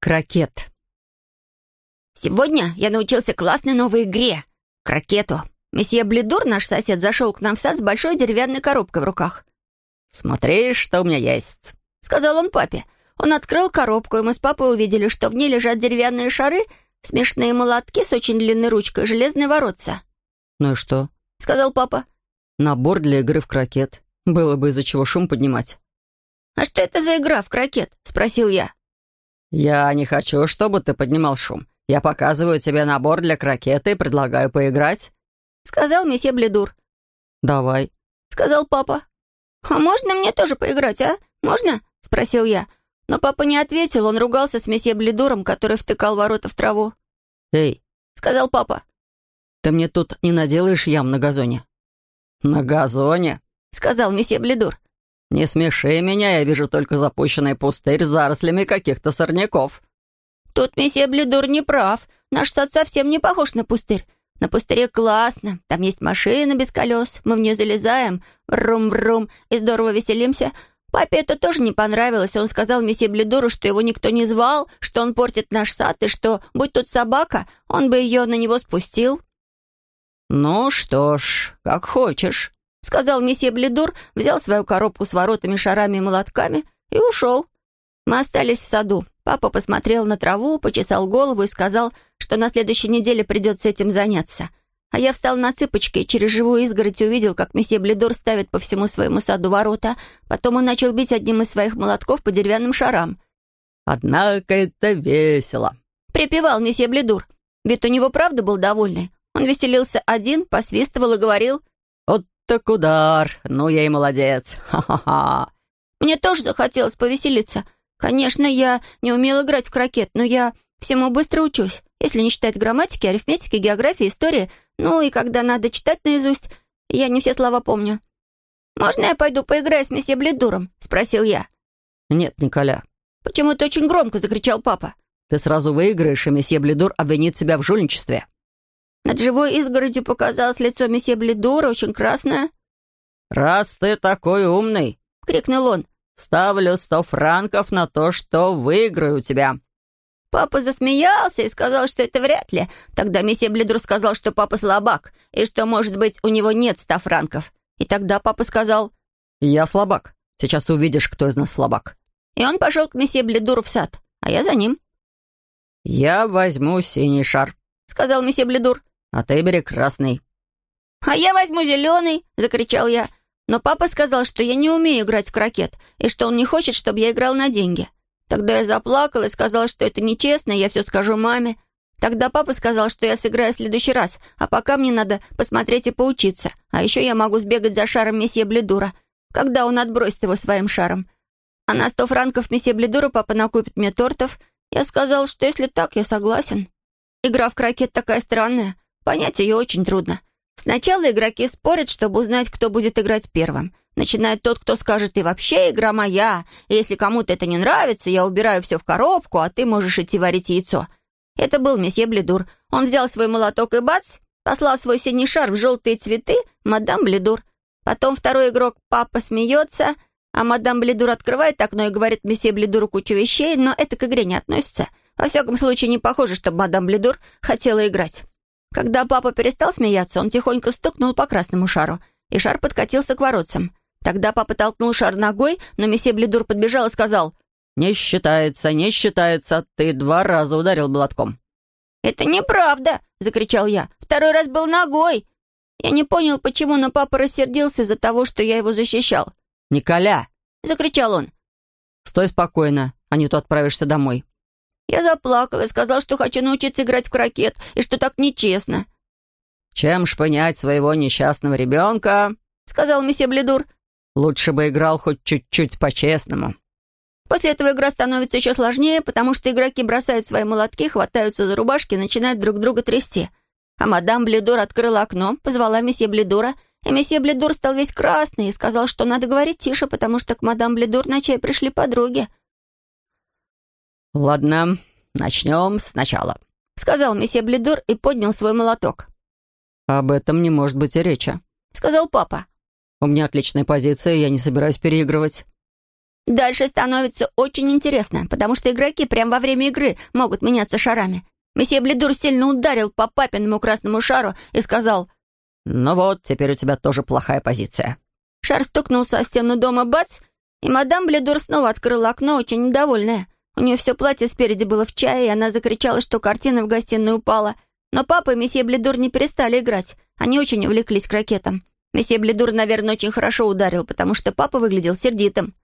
Крокет. Сегодня я научился классной новой игре — крокету. Месье Бледур, наш сосед, зашел к нам в сад с большой деревянной коробкой в руках. «Смотри, что у меня есть», — сказал он папе. Он открыл коробку, и мы с папой увидели, что в ней лежат деревянные шары, смешные молотки с очень длинной ручкой и железные воротца. «Ну и что?» — сказал папа. «Набор для игры в крокет. Было бы из-за чего шум поднимать». «А что это за игра в крокет?» — спросил я. «Я не хочу, чтобы ты поднимал шум. Я показываю тебе набор для крокета и предлагаю поиграть», — сказал месье Бледур. «Давай», — сказал папа. «А можно мне тоже поиграть, а? Можно?» — спросил я. Но папа не ответил, он ругался с месье Бледуром, который втыкал ворота в траву. «Эй», — сказал папа. «Ты мне тут не наделаешь ям на газоне?» «На газоне?» — сказал месье Бледур. «Не смеши меня, я вижу только запущенный пустырь с зарослями каких-то сорняков». «Тут месье Бледур не прав. Наш сад совсем не похож на пустырь. На пустыре классно. Там есть машина без колес. Мы в нее залезаем, врум-врум, и здорово веселимся. Папе это тоже не понравилось. Он сказал месье Бледуру, что его никто не звал, что он портит наш сад, и что, будь тут собака, он бы ее на него спустил». «Ну что ж, как хочешь», — сказал месье Бледур, взял свою коробку с воротами, шарами и молотками и ушел. Мы остались в саду. Папа посмотрел на траву, почесал голову и сказал, что на следующей неделе придется этим заняться. А я встал на цыпочки и через живую изгородь увидел, как месье Бледор ставит по всему своему саду ворота. Потом он начал бить одним из своих молотков по деревянным шарам. «Однако это весело», — припевал месье Бледур. Ведь у него правда был довольный. Он веселился один, посвистывал и говорил «Вот так удар! Ну, я и молодец! Ха-ха-ха!» Мне тоже захотелось повеселиться. Конечно, я не умел играть в крокет, но я всему быстро учусь, если не считать грамматики, арифметики, географии, истории, ну и когда надо читать наизусть, я не все слова помню. «Можно я пойду поиграю с месье Бледуром?» — спросил я. «Нет, Николя». «Почему-то очень громко закричал папа. Ты сразу выиграешь, и месье Бледур обвинит себя в жульничестве». Над живой изгородью показалось лицо месье Бледура, очень красное. «Раз ты такой умный!» — крикнул он. «Ставлю сто франков на то, что выиграю у тебя». Папа засмеялся и сказал, что это вряд ли. Тогда месье Бледур сказал, что папа слабак, и что, может быть, у него нет ста франков. И тогда папа сказал... «Я слабак. Сейчас увидишь, кто из нас слабак». И он пошел к месье Бледуру в сад, а я за ним. «Я возьму синий шар», — сказал месье Бледур. «А ты бери красный». «А я возьму зеленый», — закричал я. Но папа сказал, что я не умею играть в крокет, и что он не хочет, чтобы я играл на деньги. Тогда я заплакала и сказала, что это нечестно, я все скажу маме. Тогда папа сказал, что я сыграю в следующий раз, а пока мне надо посмотреть и поучиться. А еще я могу сбегать за шаром месье Бледура, когда он отбросит его своим шаром. А на сто франков месье Бледура папа накупит мне тортов. Я сказал, что если так, я согласен. Игра в крокет такая странная, понять ее очень трудно. Сначала игроки спорят, чтобы узнать, кто будет играть первым. Начинает тот, кто скажет, и вообще игра моя, и если кому-то это не нравится, я убираю все в коробку, а ты можешь идти варить яйцо. Это был месье Бледур. Он взял свой молоток и бац, послал свой синий шар в желтые цветы, мадам Бледур. Потом второй игрок, папа, смеется, а мадам Бледур открывает окно и говорит месье Бледуру кучу вещей, но это к игре не относится. Во всяком случае, не похоже, чтобы мадам Бледур хотела играть. Когда папа перестал смеяться, он тихонько стукнул по красному шару, и шар подкатился к воротцам. Тогда папа толкнул шар ногой, но месье Бледур подбежал и сказал, «Не считается, не считается, ты два раза ударил молотком». «Это неправда!» — закричал я. «Второй раз был ногой!» Я не понял, почему, но папа рассердился из-за того, что я его защищал. «Николя!» — закричал он. «Стой спокойно, а не то отправишься домой». Я заплакал и сказал, что хочу научиться играть в крокет, и что так нечестно. «Чем шпынять своего несчастного ребенка?» — сказал месье Бледур. «Лучше бы играл хоть чуть-чуть по-честному». После этого игра становится еще сложнее, потому что игроки бросают свои молотки, хватаются за рубашки и начинают друг друга трясти. А мадам Бледур открыла окно, позвала месье Бледура, и месье Бледур стал весь красный и сказал, что надо говорить тише, потому что к мадам Бледур на чай пришли подруги. «Ладно, начнем сначала», — сказал месье Бледур и поднял свой молоток. «Об этом не может быть и речи», — сказал папа. «У меня отличная позиция, я не собираюсь переигрывать». Дальше становится очень интересно, потому что игроки прямо во время игры могут меняться шарами. Месье Бледур сильно ударил по папиному красному шару и сказал «Ну вот, теперь у тебя тоже плохая позиция». Шар стукнулся о стену дома, бац, и мадам Бледур снова открыла окно, очень недовольная. У нее все платье спереди было в чае, и она закричала, что картина в гостиную упала. Но папа и месье Бледур не перестали играть. Они очень увлеклись крокетом. Месье Бледур, наверное, очень хорошо ударил, потому что папа выглядел сердитым.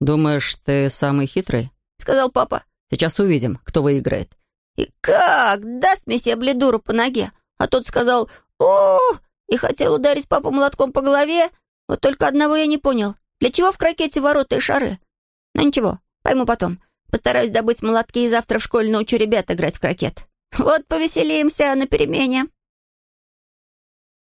«Думаешь, ты самый хитрый?» — сказал папа. «Сейчас увидим, кто выиграет». И как даст месье Бледуру по ноге! А тот сказал о и хотел ударить папу молотком по голове. Вот только одного я не понял. Для чего в крокете ворота и шары? Ну ничего, пойму потом. Постараюсь добыть молотки и завтра в школе научу ребят играть в крокет. Вот повеселимся на перемене.